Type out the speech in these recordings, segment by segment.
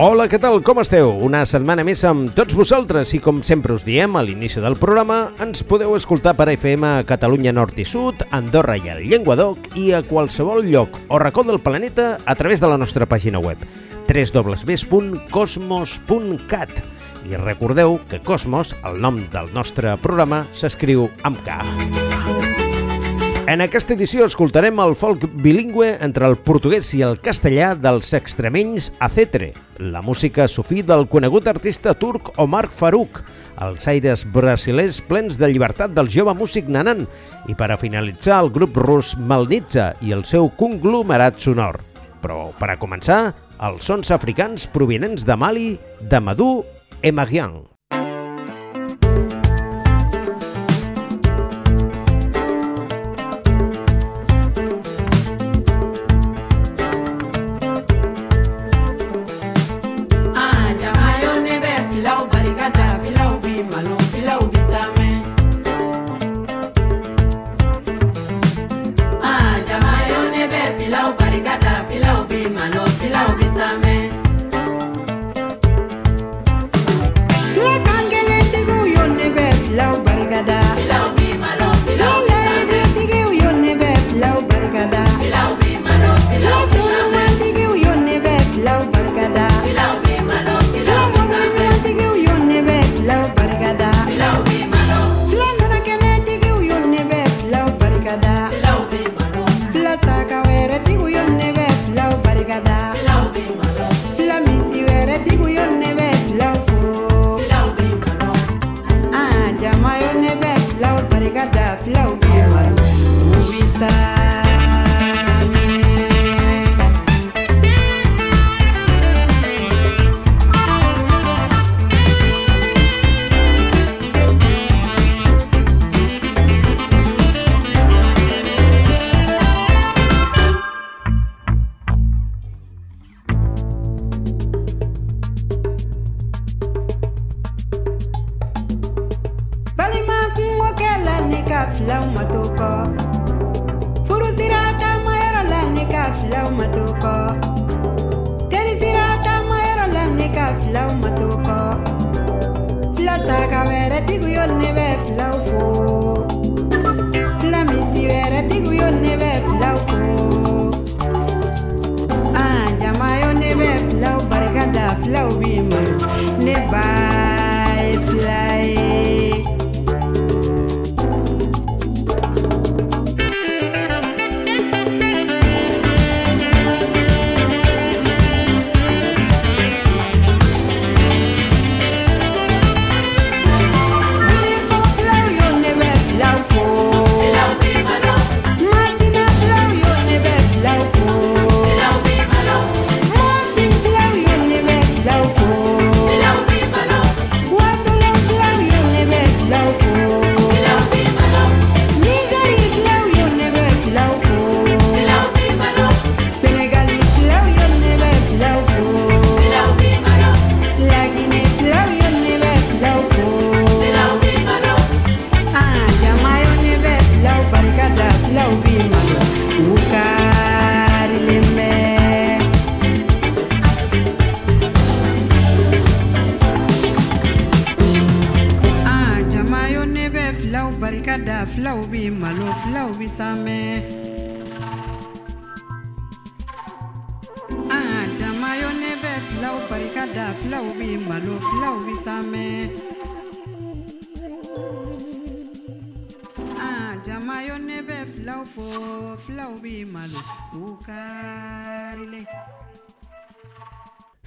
Hola, què tal? Com esteu? Una setmana més amb tots vosaltres i com sempre us diem a l'inici del programa ens podeu escoltar per FM a Catalunya Nord i Sud, Andorra i el Llenguadoc i a qualsevol lloc o racó del planeta a través de la nostra pàgina web www.cosmos.cat i recordeu que Cosmos, el nom del nostre programa, s'escriu amb K. En aquesta edició escoltarem el folk bilingüe entre el portuguès i el castellà dels extremenys Acetre, la música sufí del conegut artista turc Omar Farouk, els aires brasilers plens de llibertat del jove músic Nanan. I per a finalitzar el grup rus Malnitza i el seu conglomerat sonor. Però per a començar, els sons africans provenents de Mali, de Madú Emagian. da filaw bi malo filaw bi samɛ ah, jama yo ne bɛ filaw fo filaw bi malo u karile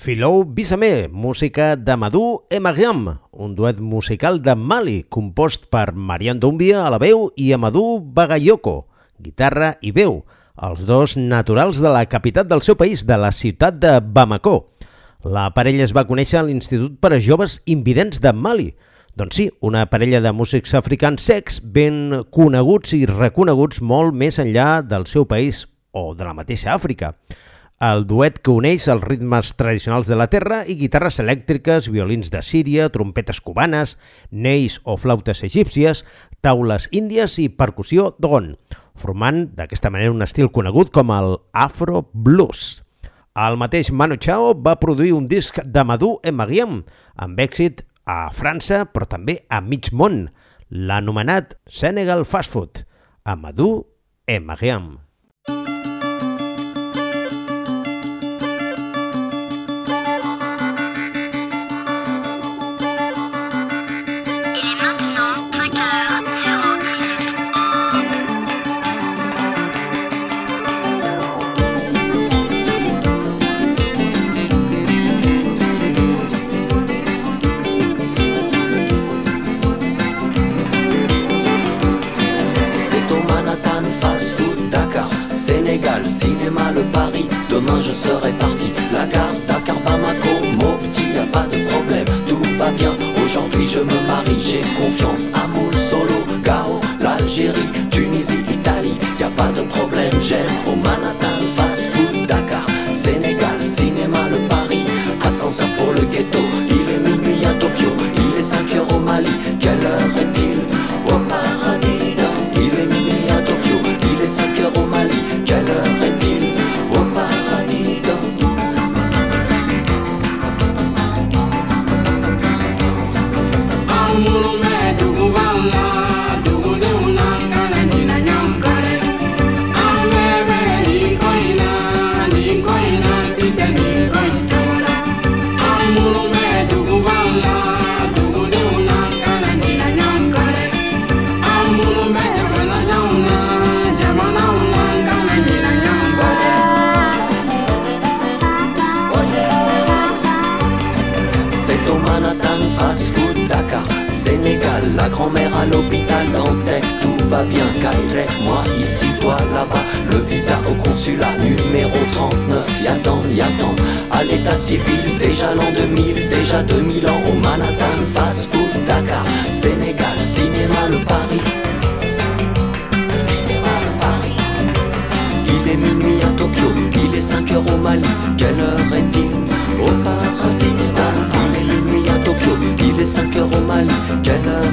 Filou Bissamé, música de Madou Emagiam, un duet musical de Mali, compost per Marian Doumbia a la veu i Amadou Bagayoko, guitarra i veu, els dos naturals de la capital del seu país, de la ciutat de Bamako. La parella es va conèixer a l'Institut per a Joves Invidents de Mali. Doncs sí, una parella de músics africans secs ben coneguts i reconeguts molt més enllà del seu país o de la mateixa Àfrica el duet que uneix els ritmes tradicionals de la terra i guitarres elèctriques, violins de Síria, trompetes cubanes, neis o flautes egípcies, taules índies i percussió d'on, formant d'aquesta manera un estil conegut com el Afro Blues. El mateix Manu Chao va produir un disc de Madou Emaguiem, amb èxit a França, però també a mig món, l'anomenat Senegal Fast Food, Amadou Emaguiem. cinéma, le Paris. Demain je serai parti. La gare, Dakar, Bamako, Mopti, y a pas de problème, tout va bien. Aujourd'hui je me marie, j'ai confiance. Amoul, Solo, Gao, l'Algérie, Tunisie, Italie, y a pas de problème. J'aime au Manhattan, grand-mère à l'hôpital Dantec, tout va bien, Kairek, moi ici, toi là-bas, le visa au consulat numéro 39, y'attend, y'attend, à l'état civil, déjà l'an 2000, déjà 2000 ans, au Manhattan, fast food, Dakar, Sénégal, cinéma, le Paris. Cinéma, le Paris. Il est minuit à Tokyo, il est 5 heures au Mali, quelle heure est-il? Au Paris, il est minuit à Tokyo, il est 5 heures au Mali, quelle heure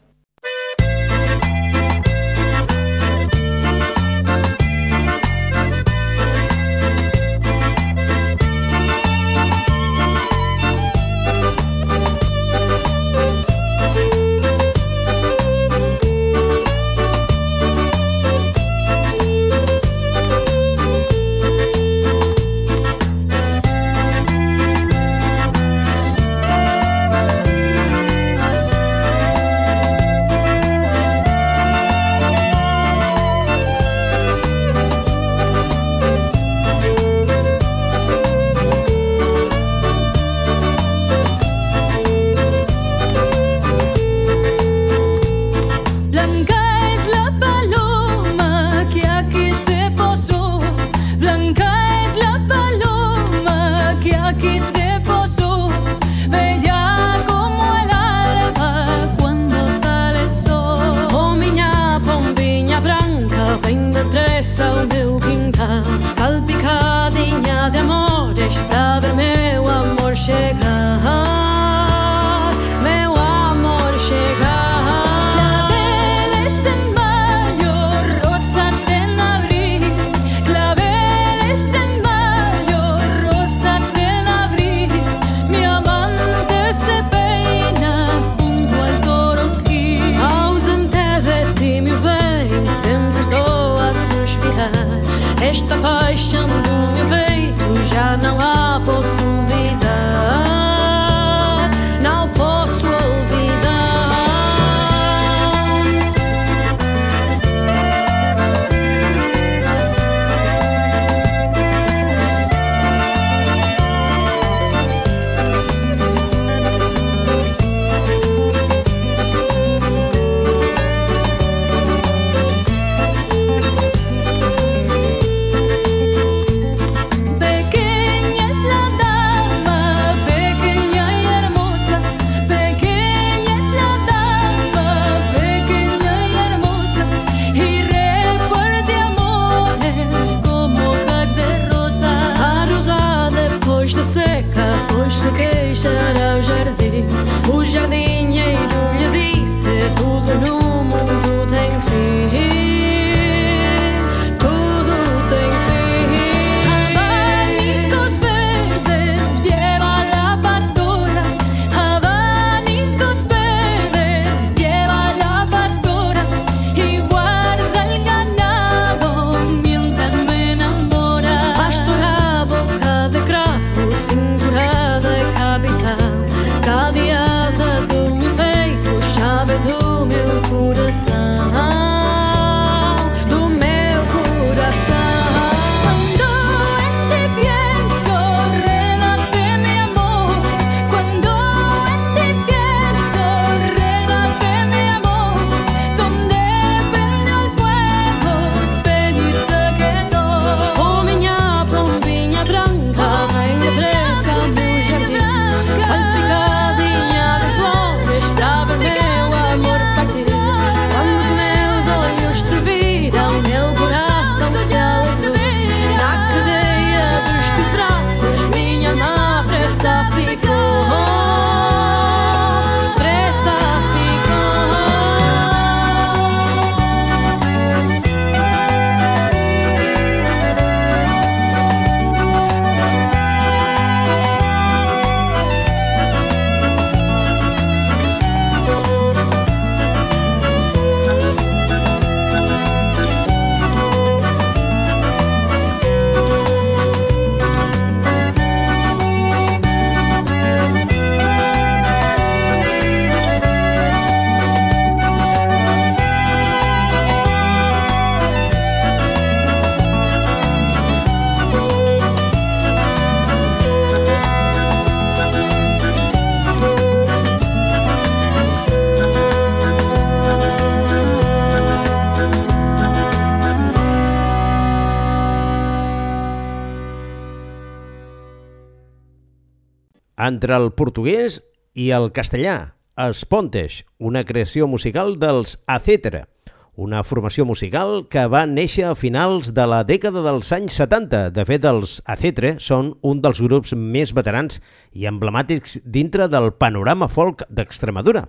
Entre el portuguès i el castellà, Espontes, una creació musical dels Acetera, una formació musical que va néixer a finals de la dècada dels anys 70. De fet, els Acetre són un dels grups més veterans i emblemàtics dintre del panorama folk d'Extremadura.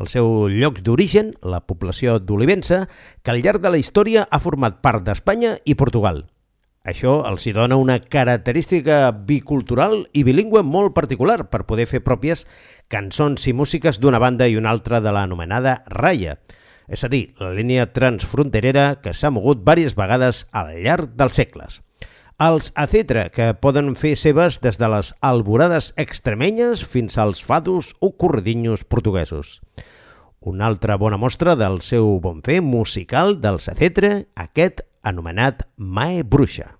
El seu lloc d'origen, la població d'Olivença, que al llarg de la història ha format part d'Espanya i Portugal. Això els hi dona una característica bicultural i bilingüe molt particular per poder fer pròpies cançons i músiques d'una banda i una altra de l'anomenada Raya, és a dir, la línia transfronterera que s'ha mogut diverses vegades al llarg dels segles. Els acetra, que poden fer seves des de les alborades extremenyes fins als fados o corredinhos portuguesos. Una altra bona mostra del seu bon fer musical dels acetra, aquest anomenat Mae Bruixa.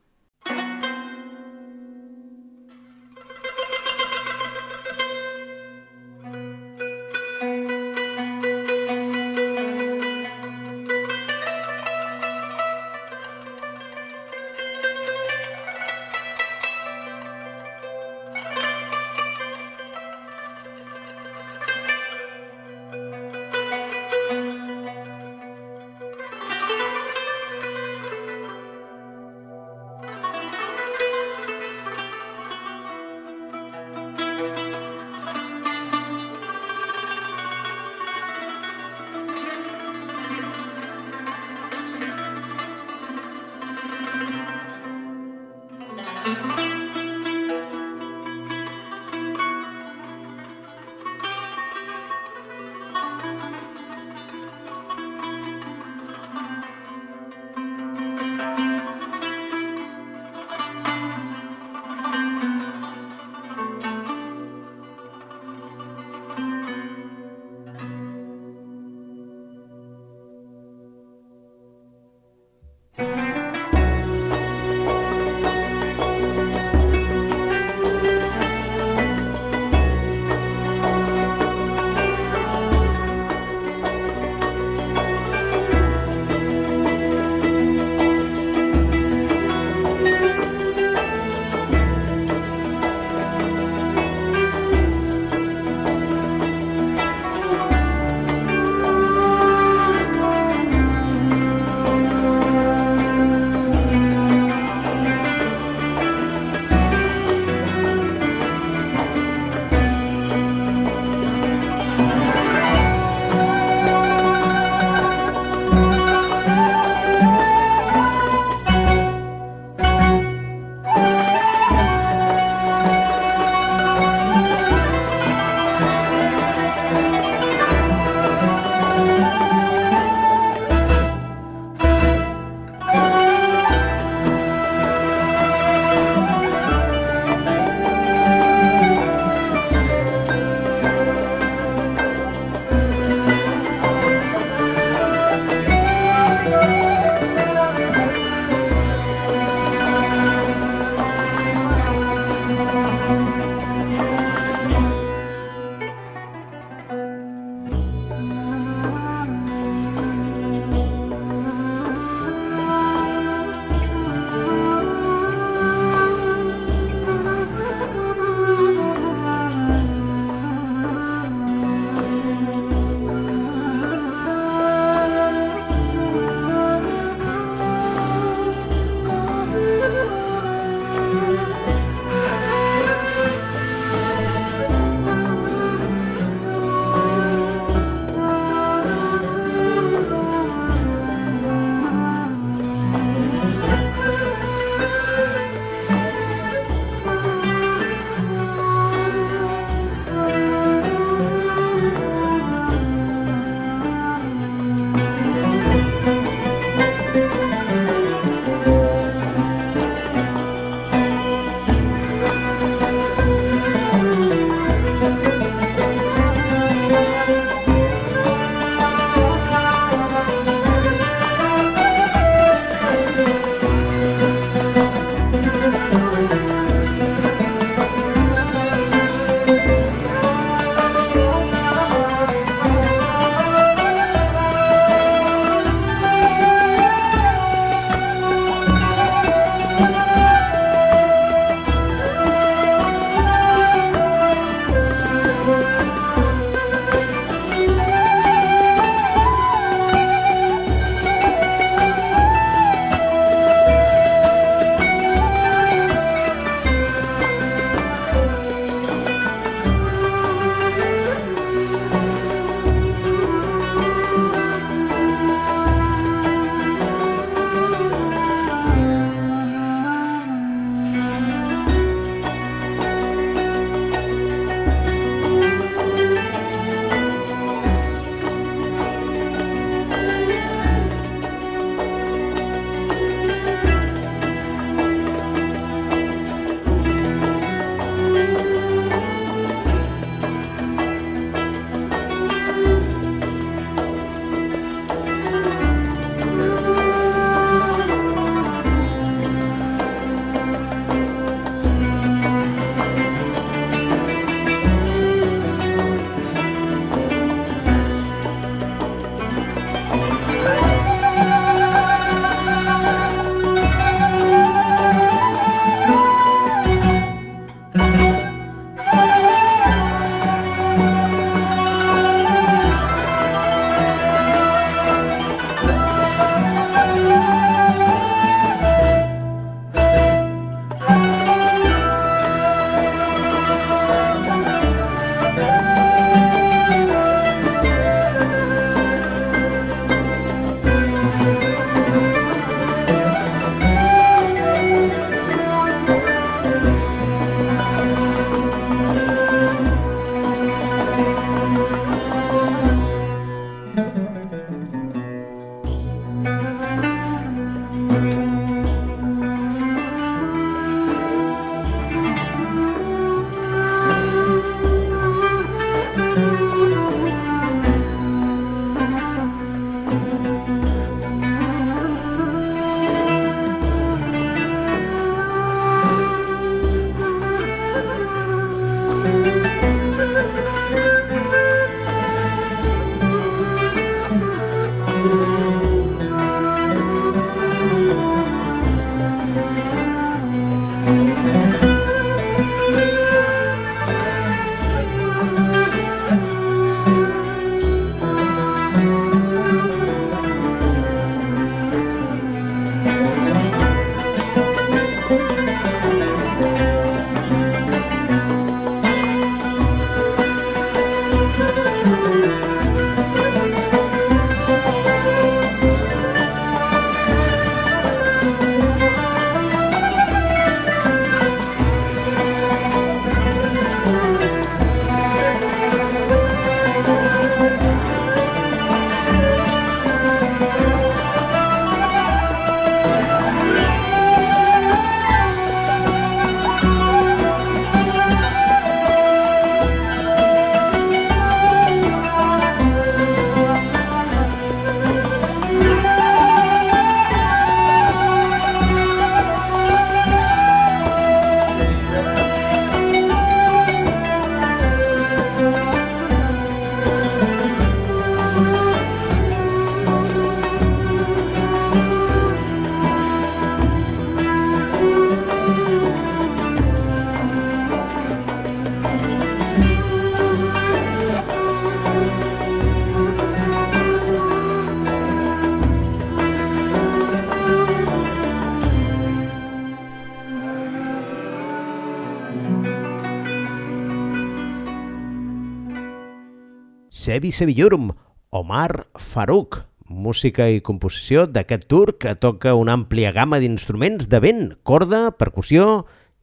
Sebi Sevillorum, Omar Farouk, música i composició d'aquest turc que toca una àmplia gamma d'instruments de vent, corda, percussió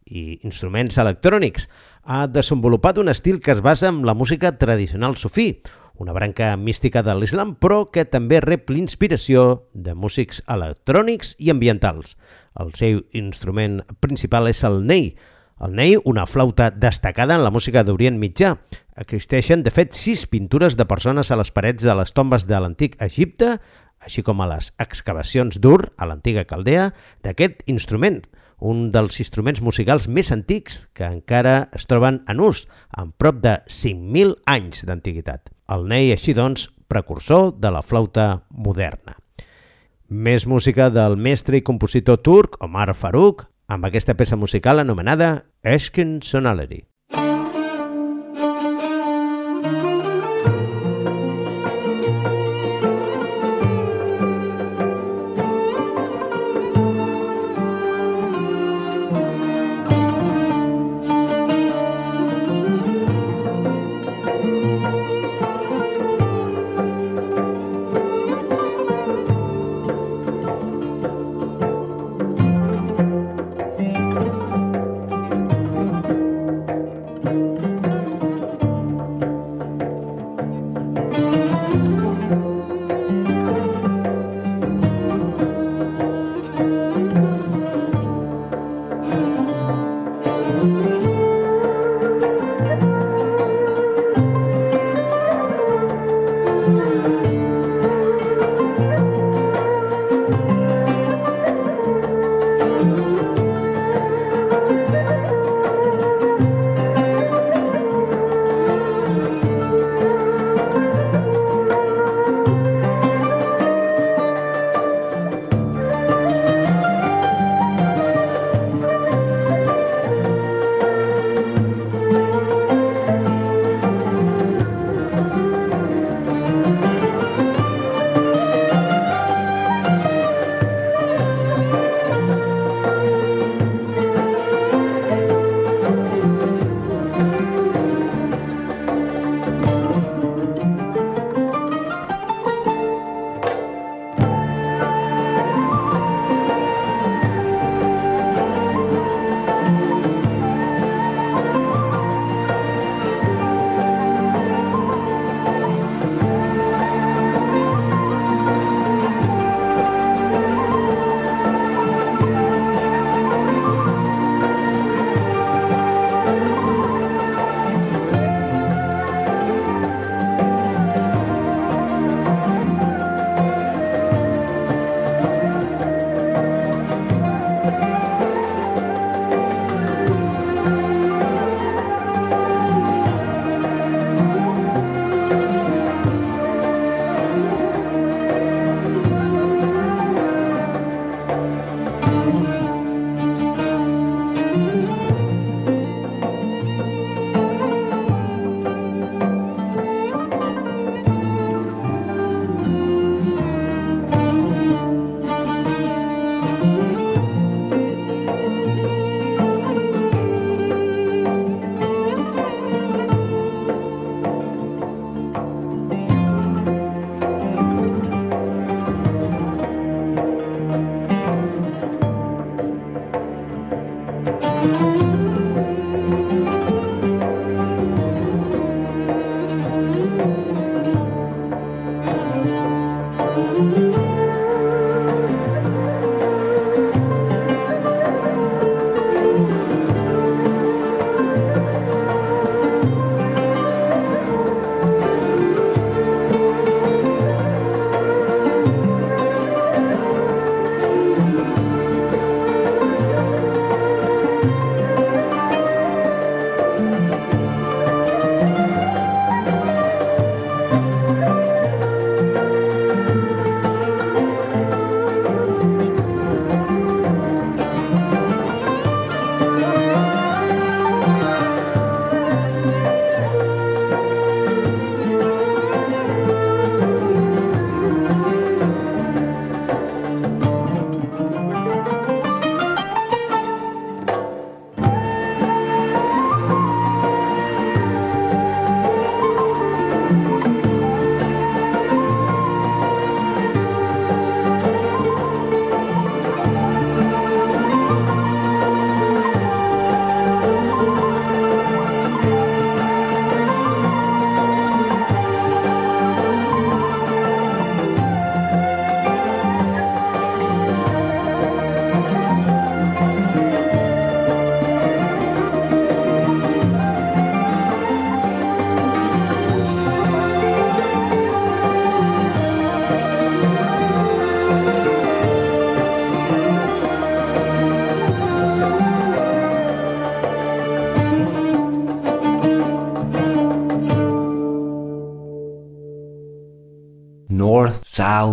i instruments electrònics. Ha desenvolupat un estil que es basa en la música tradicional sufí, una branca mística de l'islam, però que també rep l'inspiració de músics electrònics i ambientals. El seu instrument principal és el ney, el ney, una flauta destacada en la música d'Orient Mitjà. Existeixen, de fet, sis pintures de persones a les parets de les tombes de l'antic Egipte, així com a les excavacions d'Ur, a l'antiga Caldea, d'aquest instrument, un dels instruments musicals més antics que encara es troben en ús, amb prop de 5.000 anys d'antiguitat. El ney, així doncs, precursor de la flauta moderna. Més música del mestre i compositor turc Omar Farouk, amb aquesta peça musical anomenada Ashken Sonality.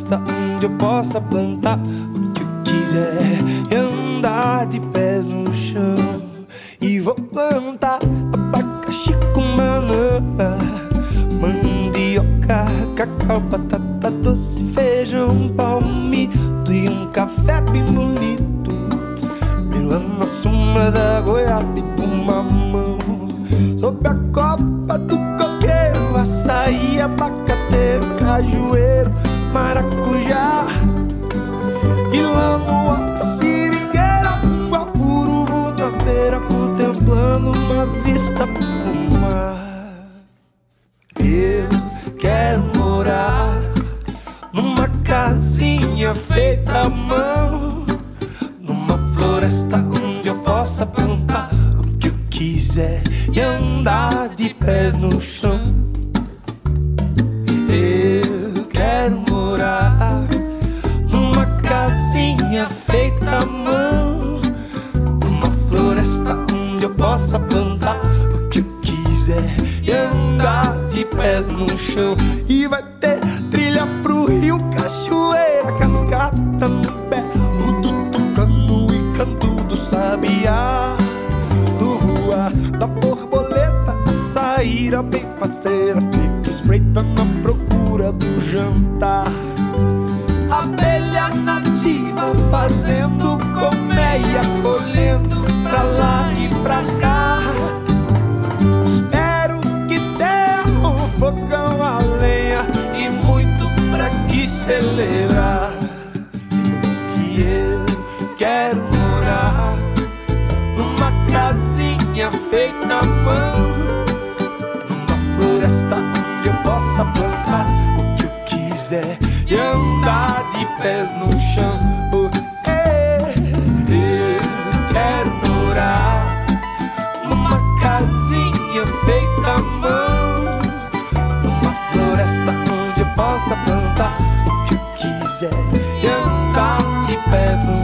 Floresta onde eu possa plantar o que eu quiser e andar de pés no chão. E vou plantar abacaxi com banana, mandioca, cacau, batata doce, feijão, palmito e um café bem bonito. Lá na sombra da goiaba e do mamão Sob a copa do coqueiro Açaí, abacateiro, cajueiro, maracujá E lá no seringueira guapuruvu na beira Contemplando uma vista pro mar Eu quero morar Numa casinha feita à mão numa floresta onde eu possa plantar o que eu quiser e andar de pés no chão. Quero morar numa casinha feita à mão, numa floresta onde eu possa plantar o que eu quiser e andar de pés no chão. E vai ter trilha pro rio, cachoeira, cascata no pé, o tutucano e canto do sabiá. No voar da borboleta, a sair a bem faceira, fica espreitando a jantar. Abelha nativa fazendo colmeia, colhendo pra lá e pra cá. Espero que tenha um fogão a lenha e muito pra que celebrar. Que eu quero morar numa casinha feita à mão, numa floresta onde eu possa plantar quiser e andar de pés no chão. Oh, é, eu quero morar numa casinha feita à mão, numa floresta onde eu possa plantar o que eu quiser e andar de pés no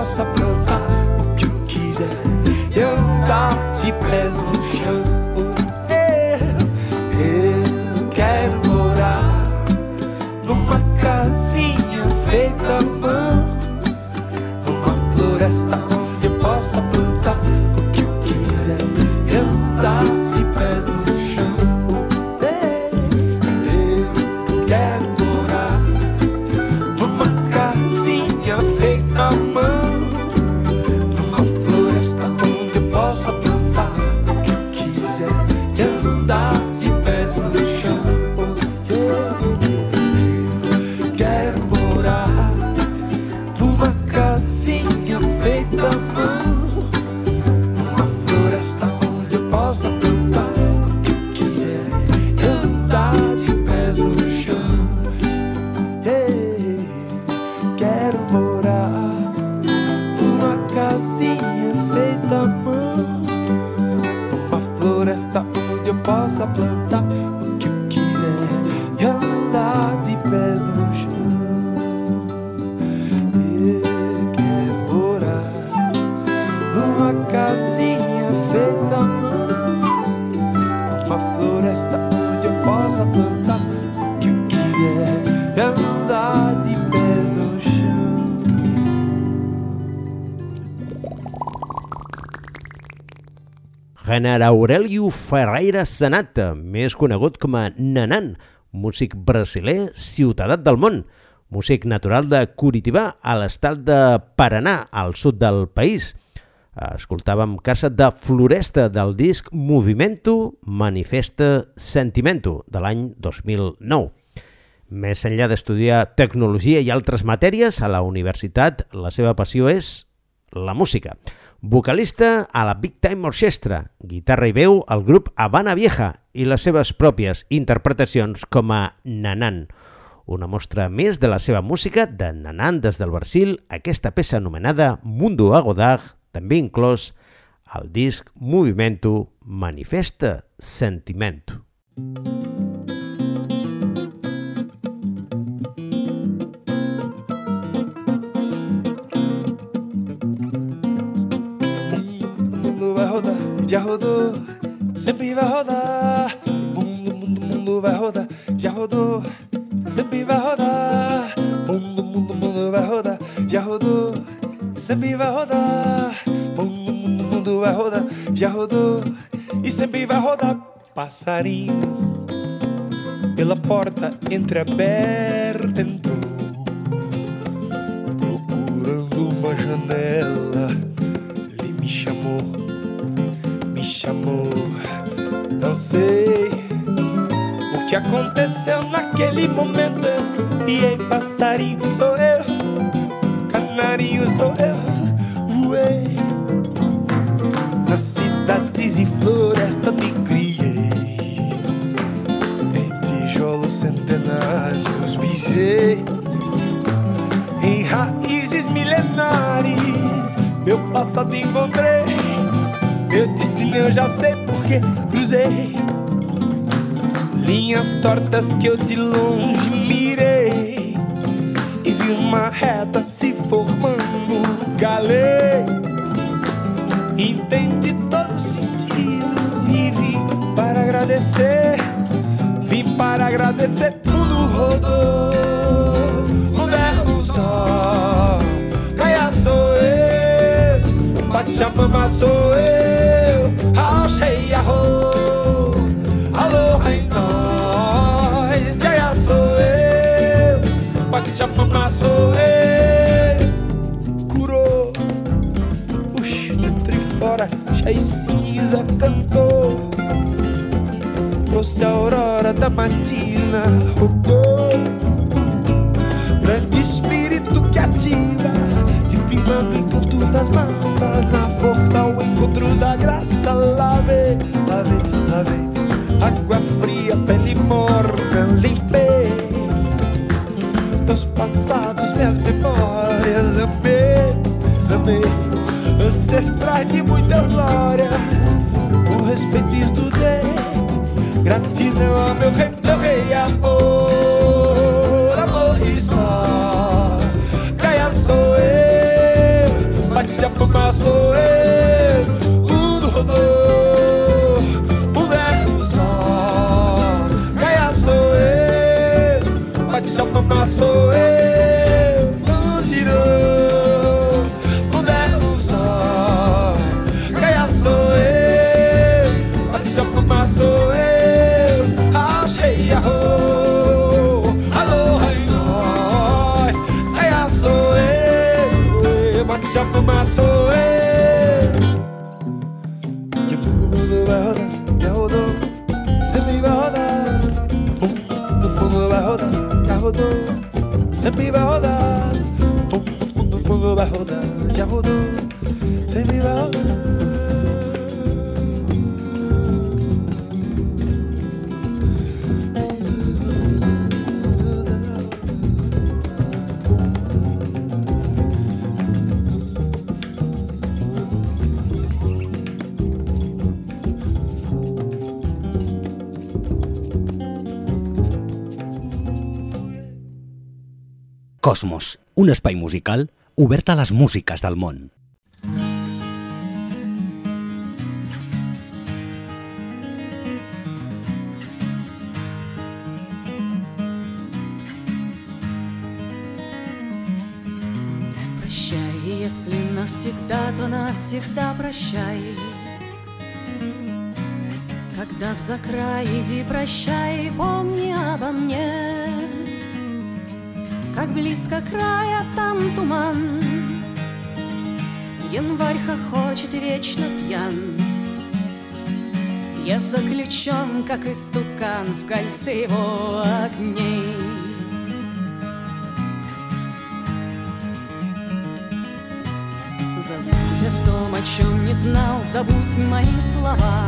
possa plantar o que eu quiser e andar de pés no chão. Eu, eu quero morar numa casinha feita à mão, numa floresta onde eu possa plantar Renar Aurelio Ferreira Sanata, més conegut com a Nanan, músic brasiler ciutadà del món, músic natural de Curitiba a l'estat de Paraná, al sud del país. Escoltàvem Casa de Floresta del disc Movimento Manifesta Sentimento de l'any 2009. Més enllà d'estudiar tecnologia i altres matèries, a la universitat la seva passió és la música. Vocalista a la Big Time Orchestra, guitarra i veu al grup Habana Vieja i les seves pròpies interpretacions com a Nanan. Una mostra més de la seva música de Nanan des del Brasil, aquesta peça anomenada Mundo Agodar, també inclòs al disc Movimento Manifesta Sentimento. mundo já rodou, sempre vai rodar. Mundo, mundo, mundo vai rodar, já rodou, sempre vai rodar. Mundo, mundo, mundo vai rodar, já rodou, sempre vai rodar. Mundo, mundo, mundo vai rodar, já rodou e sempre vai rodar. Passarinho pela porta entreaberta entrou, procurando uma janela. Ele me chamou, chamou. Não sei o que aconteceu naquele momento. Piei passarinho, sou eu. Canarinho, sou eu. Voei nas cidades e florestas me criei. Em tijolos centenários pisei. Em raízes milenares, meu passado encontrei. Meu destino eu já sei porque cruzei. Linhas tortas que eu de longe mirei. E vi uma reta se formando. Galei. Entendi todo sentido e vim para agradecer. Vim para agradecer. Mundo rodou, mundo é um só. Pachamama sou eu, Rauchei Arro, Aloha em nós, Gaia sou eu, Pachamama sou eu, curou. Os dentro e fora, já cinza cantou, trouxe a aurora da matina, roubou cabeça, lavei, lavei, lavei. Água fria, pele morta limpei. Meus passados, minhas memórias, amei, amei. Ancestrais de muitas glórias, com respeito estudei. Gratidão ao meu rei, meu rei amor. Cosmos, un espai musical obert a les músiques del món. Прощай, если навсегда, то навсегда прощай. Когда б за край, иди прощай, помни обо мне. Как близко края там туман. Январь хохочет вечно пьян. Я заключен, как истукан В кольце его огней. Забудь о том, о чем не знал Забудь мои слова.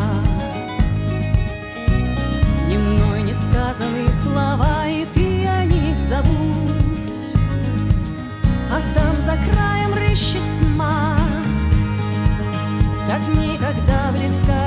Ни мной не сказанные слова И ты за краем рыщет тьма, Как никогда близка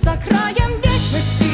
за краем вечности.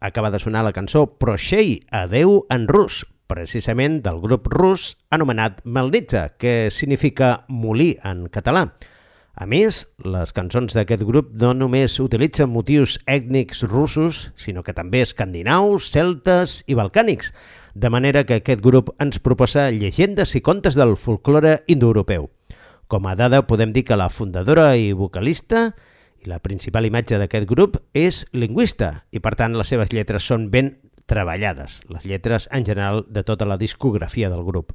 Acaba de sonar la cançó Proshei, adeu en rus, precisament del grup rus anomenat Melnitsa, que significa molí en català. A més, les cançons d'aquest grup no només utilitzen motius ètnics russos, sinó que també escandinaus, celtes i balcànics, de manera que aquest grup ens proposa llegendes i contes del folklore indoeuropeu. Com a dada, podem dir que la fundadora i vocalista i la principal imatge d'aquest grup és lingüista i, per tant, les seves lletres són ben treballades, les lletres en general de tota la discografia del grup.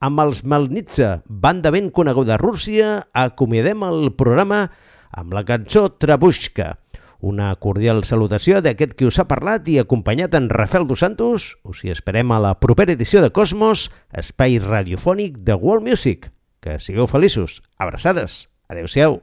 Amb els Malnitsa, banda ben coneguda a Rússia, acomiadem el programa amb la cançó Trabushka, una cordial salutació d'aquest qui us ha parlat i acompanyat en Rafael Dos Santos. Us hi esperem a la propera edició de Cosmos, espai radiofònic de World Music. Que sigueu feliços. Abraçades. Adéu-siau.